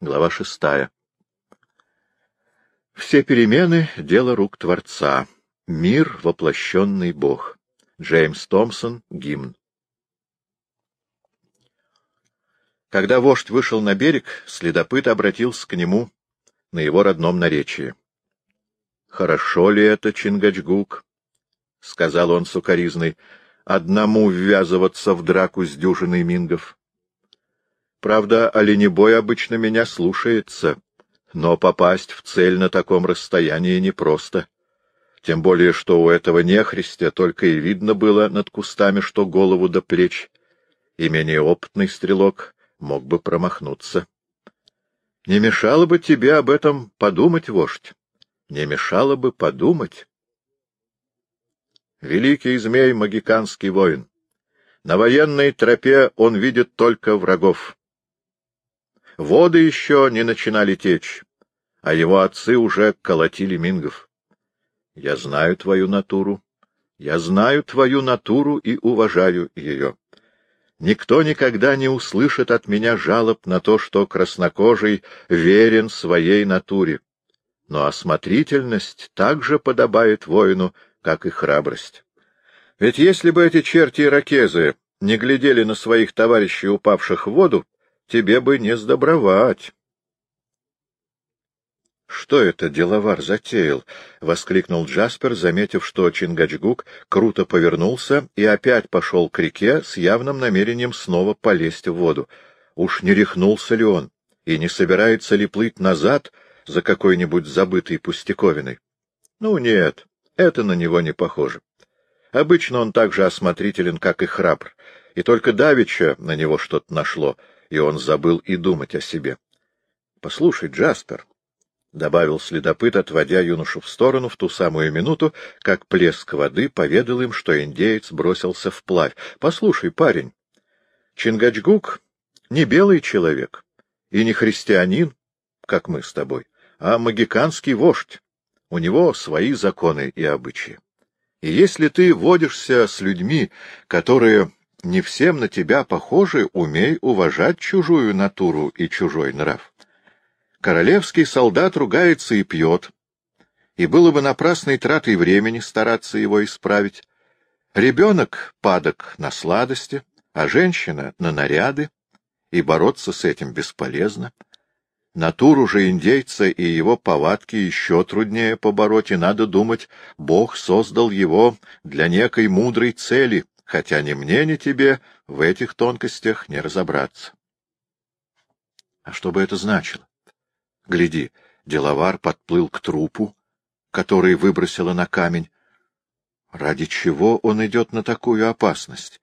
Глава шестая. Все перемены — дело рук Творца. Мир — воплощенный Бог. Джеймс Томпсон, гимн. Когда вождь вышел на берег, следопыт обратился к нему на его родном наречии. — Хорошо ли это, Чингачгук? — сказал он сукоризной, — одному ввязываться в драку с дюжиной мингов. Правда, оленебой обычно меня слушается, но попасть в цель на таком расстоянии непросто. Тем более, что у этого нехристя только и видно было над кустами, что голову до плеч, и менее опытный стрелок мог бы промахнуться. Не мешало бы тебе об этом подумать, вождь, не мешало бы подумать. Великий змей — магиканский воин. На военной тропе он видит только врагов. Воды еще не начинали течь, а его отцы уже колотили мингов. Я знаю твою натуру, я знаю твою натуру и уважаю ее. Никто никогда не услышит от меня жалоб на то, что краснокожий верен своей натуре. Но осмотрительность также подобает воину, как и храбрость. Ведь если бы эти черти-иракезы не глядели на своих товарищей, упавших в воду, тебе бы не сдобровать. — Что это деловар затеял? — воскликнул Джаспер, заметив, что Чингачгук круто повернулся и опять пошел к реке с явным намерением снова полезть в воду. Уж не рехнулся ли он и не собирается ли плыть назад за какой-нибудь забытой пустяковиной? Ну нет, это на него не похоже. Обычно он так же осмотрителен, как и храбр, и только давеча на него что-то нашло — и он забыл и думать о себе. — Послушай, Джаспер, — добавил следопыт, отводя юношу в сторону в ту самую минуту, как плеск воды поведал им, что индеец бросился вплавь. — Послушай, парень, Чингачгук не белый человек и не христианин, как мы с тобой, а магиканский вождь. У него свои законы и обычаи. И если ты водишься с людьми, которые не всем на тебя похожи, умей уважать чужую натуру и чужой нрав. Королевский солдат ругается и пьет, и было бы напрасной тратой времени стараться его исправить. Ребенок падок на сладости, а женщина — на наряды, и бороться с этим бесполезно. Натуру же индейца и его повадки еще труднее побороть, и надо думать, Бог создал его для некой мудрой цели — хотя ни мне, ни тебе в этих тонкостях не разобраться. А что бы это значило? Гляди, деловар подплыл к трупу, который выбросила на камень. Ради чего он идет на такую опасность?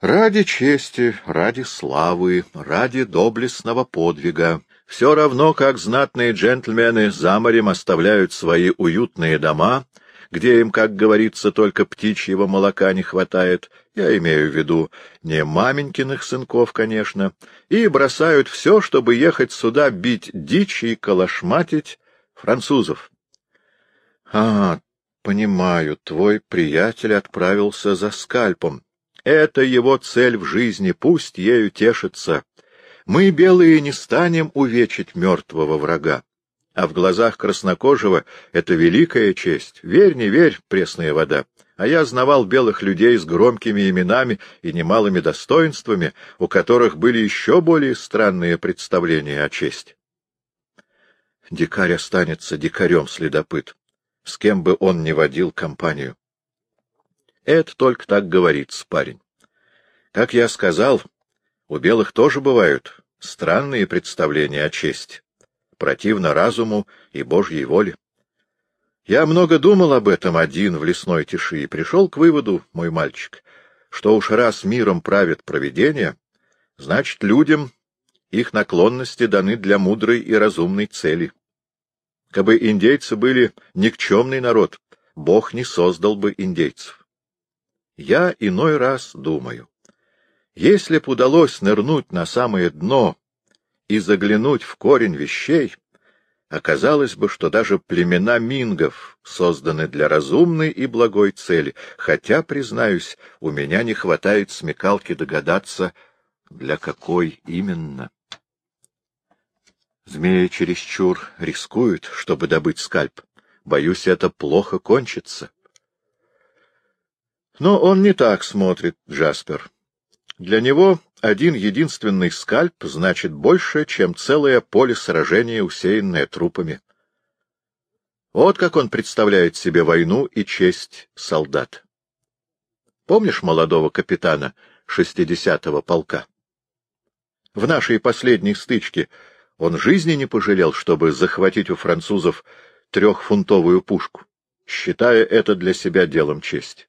Ради чести, ради славы, ради доблестного подвига. Все равно, как знатные джентльмены за морем оставляют свои уютные дома — где им, как говорится, только птичьего молока не хватает, я имею в виду не маменькиных сынков, конечно, и бросают все, чтобы ехать сюда бить дичь и калашматить французов. — А, понимаю, твой приятель отправился за скальпом. Это его цель в жизни, пусть ею тешится. Мы, белые, не станем увечить мертвого врага а в глазах краснокожего это великая честь. Верь, не верь, пресная вода. А я знавал белых людей с громкими именами и немалыми достоинствами, у которых были еще более странные представления о чести. Дикарь останется дикарем, следопыт, с кем бы он ни водил компанию. Это только так говорится, парень. Как я сказал, у белых тоже бывают странные представления о чести противно разуму и Божьей воле. Я много думал об этом один в лесной тиши и пришел к выводу, мой мальчик, что уж раз миром правит провидение, значит, людям их наклонности даны для мудрой и разумной цели. Кабы индейцы были никчемный народ, Бог не создал бы индейцев. Я иной раз думаю, если б удалось нырнуть на самое дно и заглянуть в корень вещей, оказалось бы, что даже племена мингов созданы для разумной и благой цели, хотя, признаюсь, у меня не хватает смекалки догадаться, для какой именно. Змеи чересчур рискуют, чтобы добыть скальп. Боюсь, это плохо кончится. Но он не так смотрит, Джаспер. Для него один единственный скальп значит больше, чем целое поле сражения, усеянное трупами. Вот как он представляет себе войну и честь солдат. Помнишь молодого капитана шестидесятого полка? В нашей последней стычке он жизни не пожалел, чтобы захватить у французов трехфунтовую пушку, считая это для себя делом чести.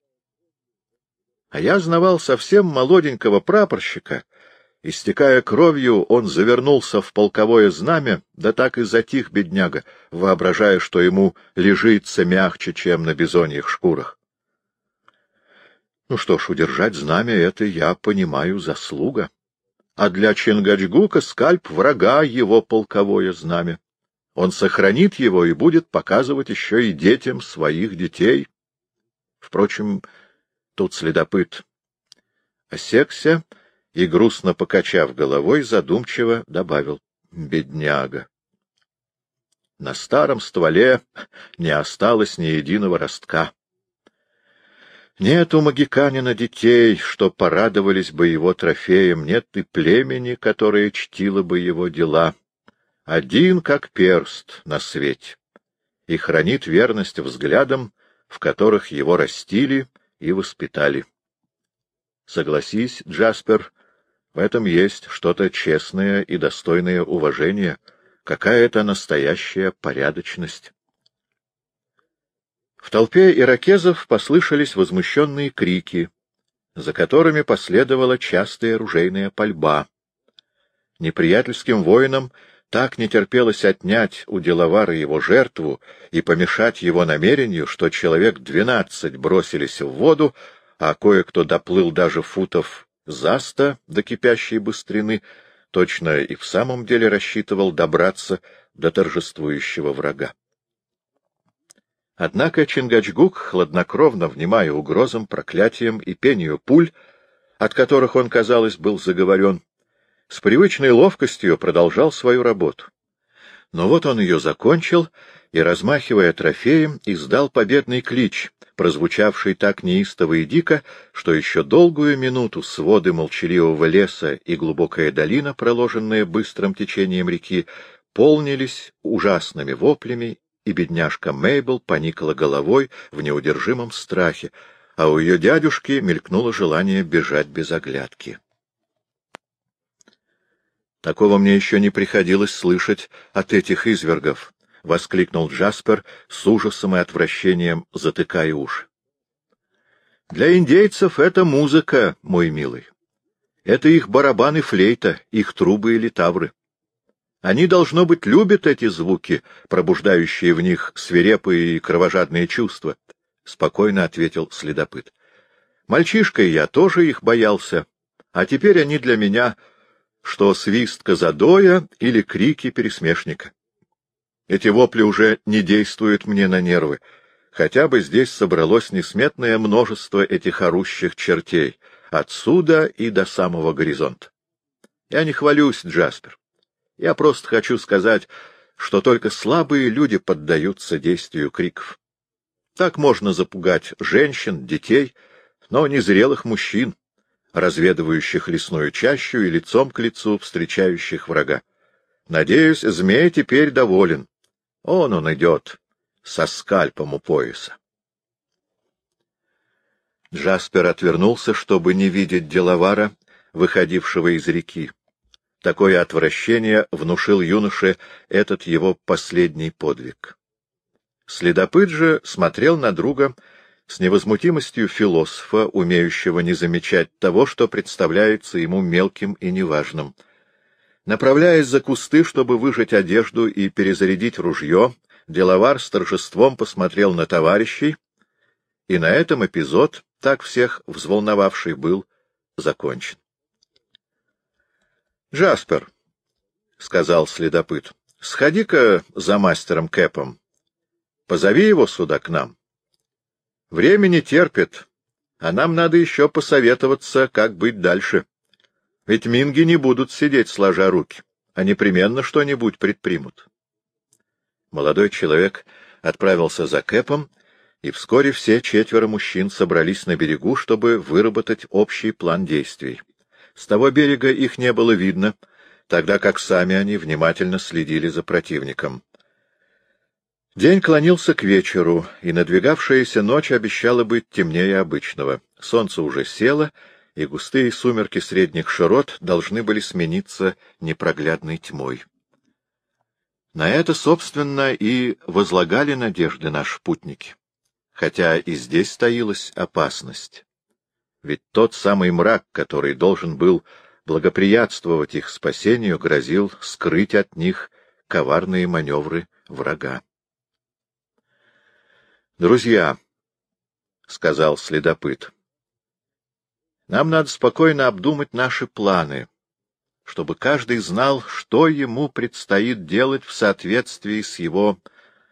А я знавал совсем молоденького прапорщика. Истекая кровью, он завернулся в полковое знамя, да так и затих бедняга, воображая, что ему лежится мягче, чем на бизоньих шкурах. Ну что ж, удержать знамя — это, я понимаю, заслуга. А для Чингачгука скальп врага его полковое знамя. Он сохранит его и будет показывать еще и детям своих детей. Впрочем, Тут следопыт осекся и, грустно покачав головой, задумчиво добавил «бедняга». На старом стволе не осталось ни единого ростка. Нет у магиканина детей, что порадовались бы его трофеем, нет и племени, которое чтило бы его дела. Один, как перст, на свете, и хранит верность взглядам, в которых его растили и воспитали. Согласись, Джаспер, в этом есть что-то честное и достойное уважения, какая-то настоящая порядочность. В толпе иракезов послышались возмущенные крики, за которыми последовала частая ружейная пальба. Неприятельским воинам так не терпелось отнять у деловара его жертву и помешать его намерению, что человек двенадцать бросились в воду, а кое-кто доплыл даже футов за сто до кипящей быстрины, точно и в самом деле рассчитывал добраться до торжествующего врага. Однако Чингачгук, хладнокровно внимая угрозам, проклятиям и пению пуль, от которых он, казалось, был заговорен, с привычной ловкостью продолжал свою работу. Но вот он ее закончил и, размахивая трофеем, издал победный клич, прозвучавший так неистово и дико, что еще долгую минуту своды молчаливого леса и глубокая долина, проложенная быстрым течением реки, полнились ужасными воплями, и бедняжка Мейбл поникла головой в неудержимом страхе, а у ее дядюшки мелькнуло желание бежать без оглядки. Такого мне еще не приходилось слышать от этих извергов, — воскликнул Джаспер с ужасом и отвращением, затыкая уши. — Для индейцев это музыка, мой милый. Это их барабаны флейта, их трубы или тавры. Они, должно быть, любят эти звуки, пробуждающие в них свирепые и кровожадные чувства, — спокойно ответил следопыт. — Мальчишкой я тоже их боялся, а теперь они для меня что свист казадоя или крики пересмешника. Эти вопли уже не действуют мне на нервы, хотя бы здесь собралось несметное множество этих орущих чертей, отсюда и до самого горизонта. Я не хвалюсь, Джаспер. Я просто хочу сказать, что только слабые люди поддаются действию криков. Так можно запугать женщин, детей, но не зрелых мужчин, разведывающих лесную чащу и лицом к лицу встречающих врага. Надеюсь, змей теперь доволен. Он он идет со скальпом у пояса. Джаспер отвернулся, чтобы не видеть деловара, выходившего из реки. Такое отвращение внушил юноше этот его последний подвиг. Следопыт же смотрел на друга с невозмутимостью философа, умеющего не замечать того, что представляется ему мелким и неважным. Направляясь за кусты, чтобы выжать одежду и перезарядить ружье, деловар с торжеством посмотрел на товарищей, и на этом эпизод, так всех взволновавший был, закончен. — Джаспер, — сказал следопыт, — сходи-ка за мастером Кэпом. Позови его сюда к нам. Время не терпит, а нам надо еще посоветоваться, как быть дальше. Ведь минги не будут сидеть сложа руки. а непременно что-нибудь предпримут. Молодой человек отправился за Кэпом, и вскоре все четверо мужчин собрались на берегу, чтобы выработать общий план действий. С того берега их не было видно, тогда как сами они внимательно следили за противником. День клонился к вечеру, и надвигавшаяся ночь обещала быть темнее обычного. Солнце уже село, и густые сумерки средних широт должны были смениться непроглядной тьмой. На это, собственно, и возлагали надежды наши путники, хотя и здесь стоилась опасность. Ведь тот самый мрак, который должен был благоприятствовать их спасению, грозил скрыть от них коварные маневры врага. «Друзья», — сказал следопыт, — «нам надо спокойно обдумать наши планы» чтобы каждый знал, что ему предстоит делать в соответствии с его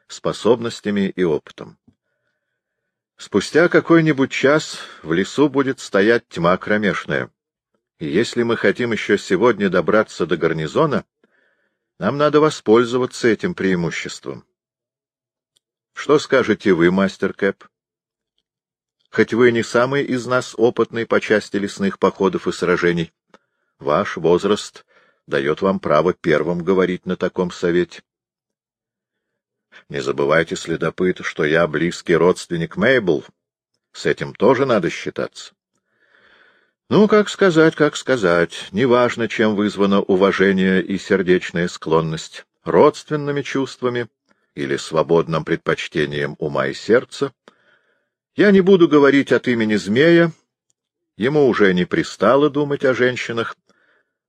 способностями и опытом. Спустя какой-нибудь час в лесу будет стоять тьма кромешная, и если мы хотим еще сегодня добраться до гарнизона, нам надо воспользоваться этим преимуществом. Что скажете вы, мастер Кэп? Хоть вы не самый из нас опытный по части лесных походов и сражений, Ваш возраст дает вам право первым говорить на таком совете. Не забывайте, следопыт, что я близкий родственник Мейбл. С этим тоже надо считаться. Ну, как сказать, как сказать. Неважно, чем вызвано уважение и сердечная склонность. Родственными чувствами или свободным предпочтением ума и сердца. Я не буду говорить от имени змея. Ему уже не пристало думать о женщинах,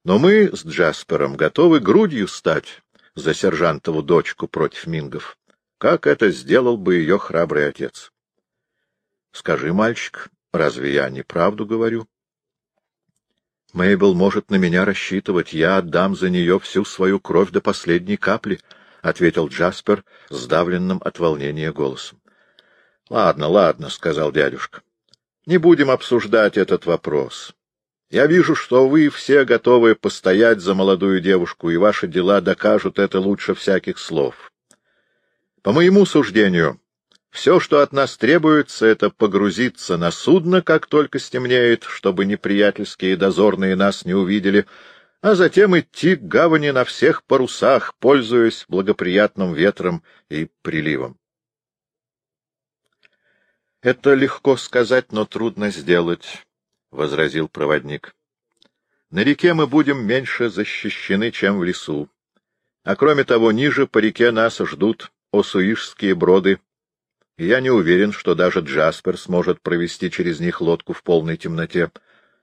но мы с Джаспером готовы грудью стать за сержантову дочку против мингов, как это сделал бы ее храбрый отец. Скажи, мальчик, разве я неправду говорю? Мейбл может на меня рассчитывать, я отдам за нее всю свою кровь до последней капли, — ответил Джаспер, сдавленным от волнения голосом. — Ладно, ладно, — сказал дядюшка. — Не будем обсуждать этот вопрос. Я вижу, что вы все готовы постоять за молодую девушку, и ваши дела докажут это лучше всяких слов. По моему суждению, все, что от нас требуется, это погрузиться на судно, как только стемнеет, чтобы неприятельские дозорные нас не увидели, а затем идти к гавани на всех парусах, пользуясь благоприятным ветром и приливом. Это легко сказать, но трудно сделать. — возразил проводник. — На реке мы будем меньше защищены, чем в лесу. А кроме того, ниже по реке нас ждут осуишские броды, я не уверен, что даже Джаспер сможет провести через них лодку в полной темноте.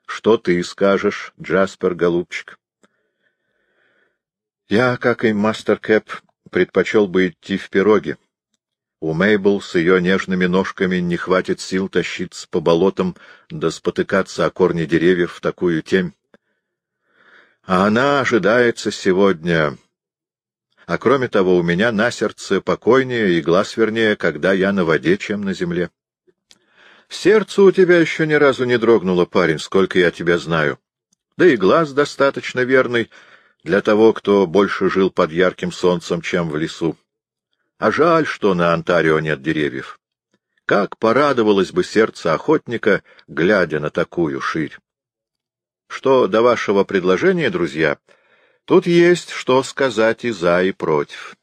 Что ты скажешь, Джаспер, голубчик? Я, как и мастер Кэп, предпочел бы идти в пироге. У Мейбл с ее нежными ножками не хватит сил тащиться по болотам да спотыкаться о корни деревьев в такую темь. А она ожидается сегодня. А кроме того, у меня на сердце покойнее и глаз вернее, когда я на воде, чем на земле. Сердце у тебя еще ни разу не дрогнуло, парень, сколько я тебя знаю. Да и глаз достаточно верный для того, кто больше жил под ярким солнцем, чем в лесу. А жаль, что на Онтарио нет деревьев. Как порадовалось бы сердце охотника, глядя на такую ширь. Что до вашего предложения, друзья, тут есть что сказать и за, и против.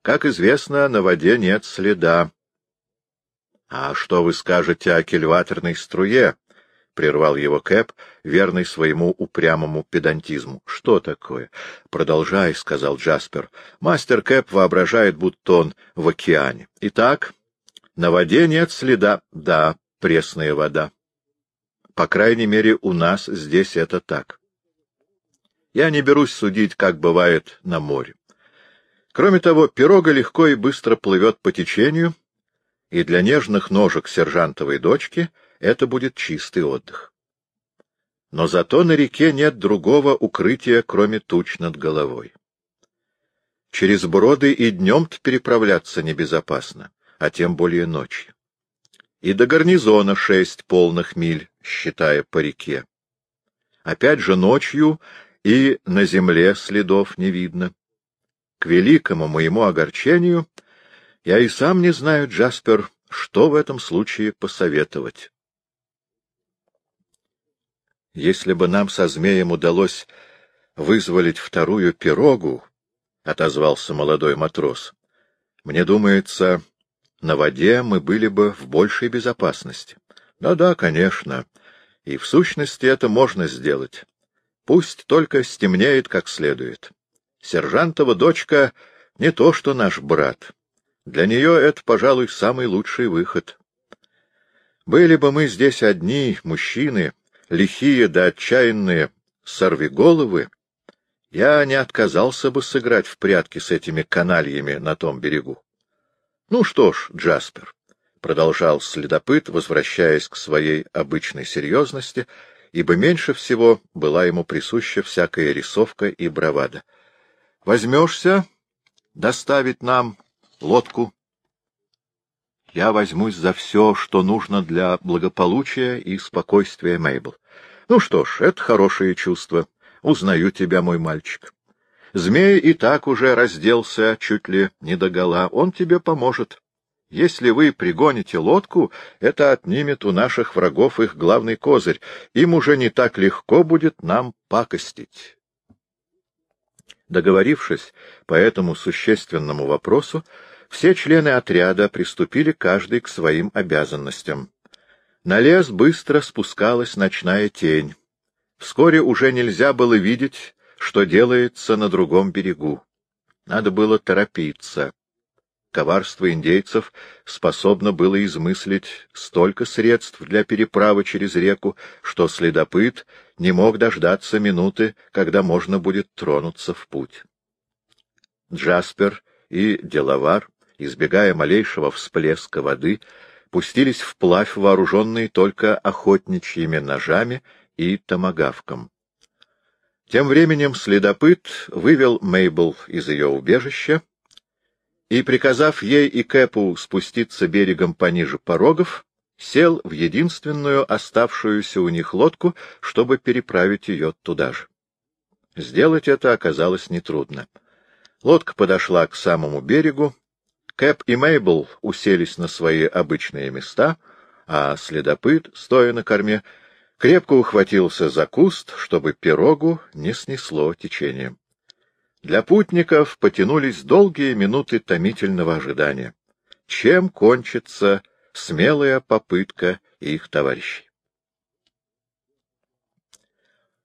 Как известно, на воде нет следа. — А что вы скажете о кильваторной струе? — прервал его Кэп, верный своему упрямому педантизму. — Что такое? — Продолжай, — сказал Джаспер. Мастер Кэп воображает, будто он в океане. — Итак, на воде нет следа. Да, пресная вода. По крайней мере, у нас здесь это так. Я не берусь судить, как бывает на море. Кроме того, пирога легко и быстро плывет по течению, и для нежных ножек сержантовой дочки — это будет чистый отдых. Но зато на реке нет другого укрытия, кроме туч над головой. Через броды и днем-то переправляться небезопасно, а тем более ночью. И до гарнизона шесть полных миль, считая по реке. Опять же ночью и на земле следов не видно. К великому моему огорчению я и сам не знаю, Джаспер, что в этом случае посоветовать. Если бы нам со змеем удалось вызволить вторую пирогу, — отозвался молодой матрос, — мне думается, на воде мы были бы в большей безопасности. Да-да, конечно. И в сущности это можно сделать. Пусть только стемнеет как следует. Сержантова дочка не то что наш брат. Для нее это, пожалуй, самый лучший выход. Были бы мы здесь одни, мужчины, лихие да отчаянные, сорвиголовы, я не отказался бы сыграть в прятки с этими канальями на том берегу. Ну что ж, Джаспер, — продолжал следопыт, возвращаясь к своей обычной серьезности, ибо меньше всего была ему присуща всякая рисовка и бравада. — Возьмешься доставить нам лодку? — Я возьмусь за все, что нужно для благополучия и спокойствия Мейбл. Ну что ж, это хорошее чувство. Узнаю тебя, мой мальчик. Змей и так уже разделся чуть ли не догола. Он тебе поможет. Если вы пригоните лодку, это отнимет у наших врагов их главный козырь. Им уже не так легко будет нам пакостить. Договорившись по этому существенному вопросу, все члены отряда приступили каждый к своим обязанностям. На лес быстро спускалась ночная тень. Вскоре уже нельзя было видеть, что делается на другом берегу. Надо было торопиться. Коварство индейцев способно было измыслить столько средств для переправы через реку, что следопыт не мог дождаться минуты, когда можно будет тронуться в путь. Джаспер и Делавар, избегая малейшего всплеска воды, пустились вплавь, вооруженные только охотничьими ножами и томагавком. Тем временем следопыт вывел Мейбл из ее убежища и, приказав ей и Кэпу спуститься берегом пониже порогов, сел в единственную оставшуюся у них лодку, чтобы переправить ее туда же. Сделать это оказалось нетрудно. Лодка подошла к самому берегу, Кэп и Мейбл уселись на свои обычные места, а следопыт, стоя на корме, крепко ухватился за куст, чтобы пирогу не снесло течением. Для путников потянулись долгие минуты томительного ожидания. Чем кончится смелая попытка их товарищей?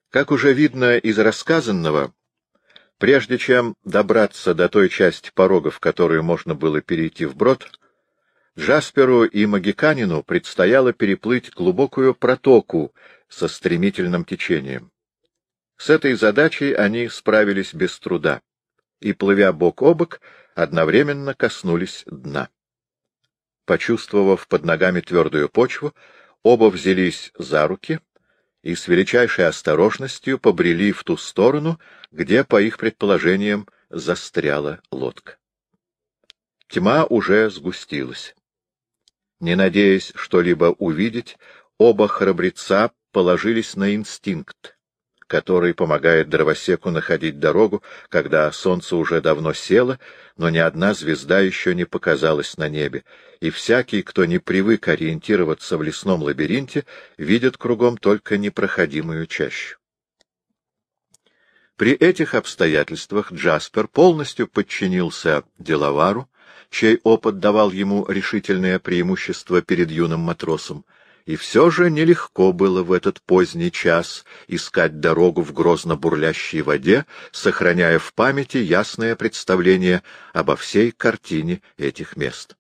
Как уже видно из рассказанного, прежде чем добраться до той части порогов, которую можно было перейти вброд, Джасперу и Магиканину предстояло переплыть глубокую протоку со стремительным течением. С этой задачей они справились без труда и, плывя бок о бок, одновременно коснулись дна. Почувствовав под ногами твердую почву, оба взялись за руки и с величайшей осторожностью побрели в ту сторону, где, по их предположениям, застряла лодка. Тьма уже сгустилась. Не надеясь что-либо увидеть, оба храбреца положились на инстинкт, который помогает дровосеку находить дорогу, когда солнце уже давно село, но ни одна звезда еще не показалась на небе, и всякий, кто не привык ориентироваться в лесном лабиринте, видит кругом только непроходимую чащу. При этих обстоятельствах Джаспер полностью подчинился деловару, чей опыт давал ему решительное преимущество перед юным матросом. И все же нелегко было в этот поздний час искать дорогу в грозно бурлящей воде, сохраняя в памяти ясное представление обо всей картине этих мест.